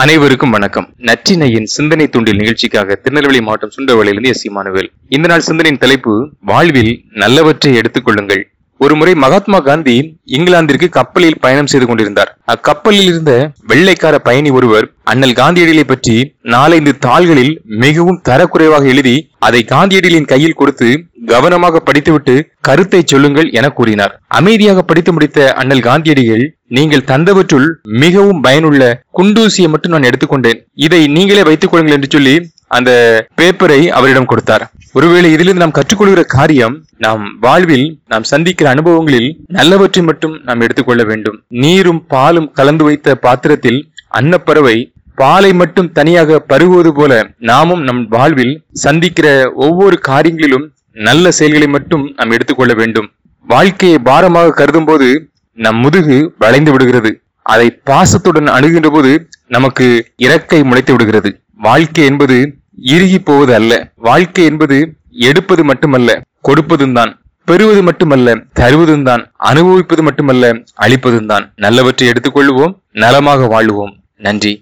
அனைவருக்கும் வணக்கம். நற்றினையின் சிந்தனை தூண்டில் நிகழ்ச்சிக்காக திருநெல்வேலி மாவட்டம் சுண்டவளையிலிருந்து எஸ் இமானுவேல் இந்த நாள் சிந்தனையின் தலைப்பு வாழ்வில் நல்லவற்றை எடுத்துக் கொள்ளுங்கள். ஒரு முறை மகாத்மா காந்தி இங்கிலாந்திற்கு கப்பலில் பயணம் செய்து கொண்டிருந்தார். அக்கப்பலில் இருந்த வெள்ளைக்கார பயணி ஒருவர் அண்ணல் காந்தியடிகளை பற்றி நாலைந்து தாள்களில் மிகவும் தரக்குறைவாக எழுதி அதை காந்தியடிகளின் கையில் கொடுத்து கவனமாக படித்துவிட்டு கருத்தை சொல்லுங்கள் என கூறினார். அமைதியாக படித்து முடித்த அண்ணல் காந்தியடிகள் நீங்கள் தந்தவற்றுள் மிகவும் பயனுள்ள குண்டூசியை மட்டும் நான் எடுத்துக்கொண்டேன். இதை நீங்களே வைத்துக் கொள்ளுங்கள் என்று சொல்லி அந்த பேப்பரை அவரிடம் கொடுத்தார். ஒருவேளை இதிலிருந்து நாம் கற்றுக்கொள்கிற காரியம் நாம் வாழ்வில் நாம் சந்திக்கிற அனுபவங்களில் நல்லவற்றை மட்டும் நாம் எடுத்துக்கொள்ள வேண்டும். நீரும் பாலும் கலந்து வைத்த பாத்திரத்தில் அன்னப்பறவை பாலை மட்டும் தனியாக பருகுவது போல நாமும் நம் வாழ்வில் சந்திக்கிற ஒவ்வொரு காரியங்களிலும் நல்ல செயல்களை மட்டும் நாம் எடுத்துக்கொள்ள வேண்டும். வாழ்க்கையை பாரமாக கருதும் போது நம் முதுகு வளைந்து விடுகிறது. அதை பாசத்துடன் அணுகின்ற போது நமக்கு இறக்கை முளைத்து விடுகிறது. வாழ்க்கை என்பது இறுகி போவது அல்ல. வாழ்க்கை என்பது எடுப்பது மட்டுமல்ல கொடுப்பதும் தான். பெறுவது மட்டுமல்ல தருவதும் தான். அனுபவிப்பது மட்டுமல்ல அளிப்பதும் தான். நல்லவற்றை எடுத்துக்கொள்வோம் நலமாக வாழ்வோம். நன்றி.